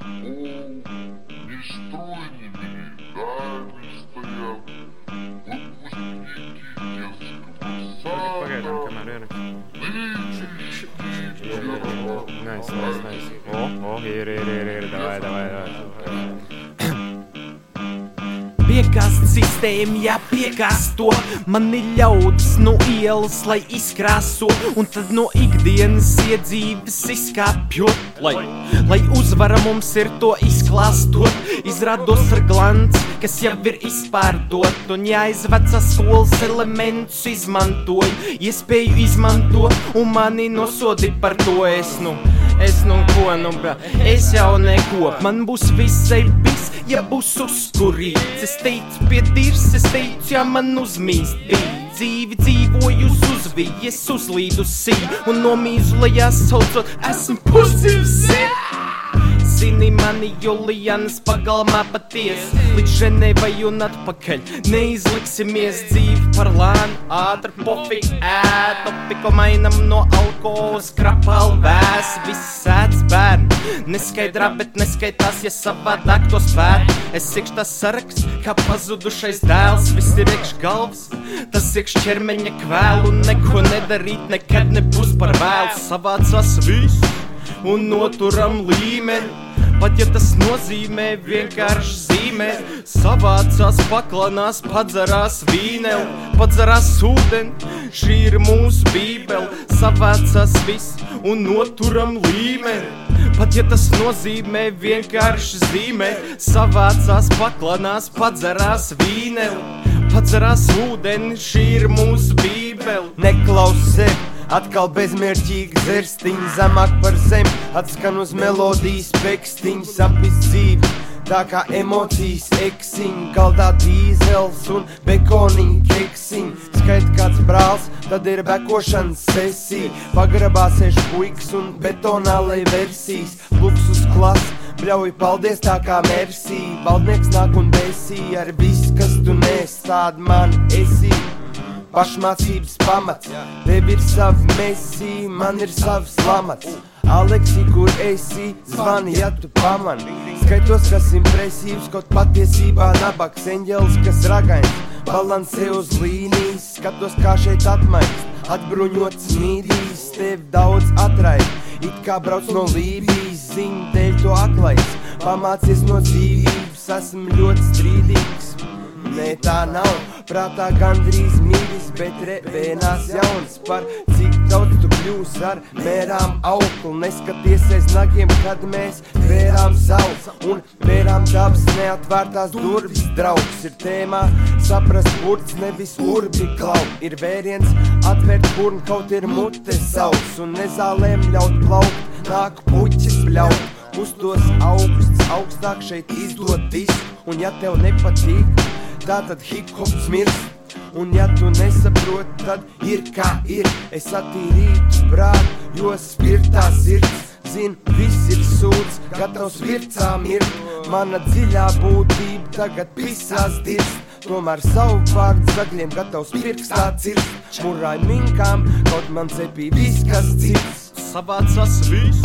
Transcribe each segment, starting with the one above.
шумом, нестройными рядами стоят выпускники детского сада. Найс, найс, найс. О, о, давай, давай, давай. Piekāst sistēmu, jā, piekāst to. Man ir ļaudis no ielas, lai izkrāso, un tad no ikdienas iedzīves izkāpjot. Lai, lai uzvara mums ir to izklāstot, izrādos ar glants, kas jau ir izpārdot, un jāizvecas skolas elementus izmantoju, iespēju izmanto, un mani nosodi par to es nu. Es nu ko, nu, bra, es jau neko, man būs visai viss, ja būs uzkurīts. Es teicu, pie tirs, es teicu, ja man uzmīst bija. Dzīvi dzīvoju uz uzviju, es uzlīdu sīju un nomīzu lejās saucot, esmu pusdzīvs. Zini mani Julianas pagalmā paties Līdz Ženevai un atpakaļ Neizliksimies. Dzīvi par lēnu Ātri pofik ēt Topiko mainam no alkohola Skrapal vēs Viss sēdz bērni. Neskaidrā, bet neskaitās Ja savādāk to spēt Es iekš tas saraksts Kā pazudušais dēls. Viss ir iekš galvas. Tas iekš ķermeņa kvēl Un neko nedarīt Nekad nebūs par vēlu. Savācās viss un noturam līmeni. Pat ja tas nozīmē vienkārši zīmē, savācās, paklanās, padzarās vīneli, padzarās ūdeni. Šī ir mūsu bībele, savācās viss un noturam līmeni. Pat ja tas nozīmē vienkārši zīmē, savācās, paklanās, padzarās vīneli, padzarās ūdeni. Šī ir mūsu bībele. Neklausē! Atkal bezmērķīgi zirstiņi zemāk par zemi, atskan uz melodijas pekstiņu, sapnis dzīvi. Tā kā emocijas eksiņi, galdā dīzels un bekoniņa keksiņi. Skait kāds brālis, tad ir bekošanas sesija. Pagrabā sēž puikas un betonā lai versijas. Luksus klasa, bļauj paldies tā kā mersī. Valdnieks nāk un besī ar visu, kas tu nes, tāda man esi. Pašmācības pamats, tev ir savi mesī, man ir savs lamats. Aleksi, kur esi, zvani, ja tu pamani. Skaitos, kas impresīvs, kaut patiesībā nabaks eņģelis, kas ragains. Balansē uz līnijas, skatos, kā šeit atmaiņas. Atbruņots mīdīs, tev daudz atraid. It kā brauc no Lībijas, ziņu dēļ to aklais. Pamācies no dzīvības, esmu ļoti strīdīgs. Nē, tā nav. Prātā gandrīz mīlis, bet revēnās jauns par cik daudz tu kļūsi ar mērām auklu. Neskaties aiz nagiem, kad mēs vērām savu un vērām dabas neatvērtās durvis. Draugs ir tēmā, saprast burts, nevis urbi klau. Ir vēriens atvērt purnu, kaut ir mute savs un nezālēm ļaut plaukt. Nāk puķis bļaut, uztos augsts, augstāk šeit izdot visu, un ja tev nepatīk, tā tad hip-hops mirst. Un ja tu nesaproti, tad ir kā ir. Es attīrītu prātu, jo spirtā sirds. Zinu, viss ir sūds, gatavs vircām ir. Mana dziļā būtība tagad pisās dirst. Tomēr savu vārdu zagļiem gatavs pirkstā cirst. Murāju minkām, kaut man cepī viss, kas cits. Savācās viss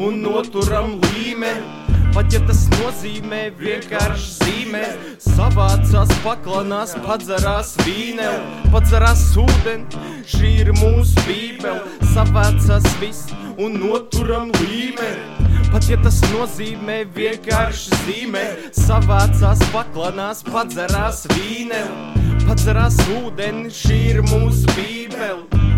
un noturam līmeni. Pat ja tas nozīmē vienkārši zīmē, savācās, paklanās, padzarās vīneli, padzarās ūdeni. Šī ir mūsu bībele, savācās viss un noturam līmeni. Pat ja tas nozīmē vienkārši zīmē, savācās, paklanās, padzarās vīneli, padzarās ūdeni. Šī ir mūsu bībele.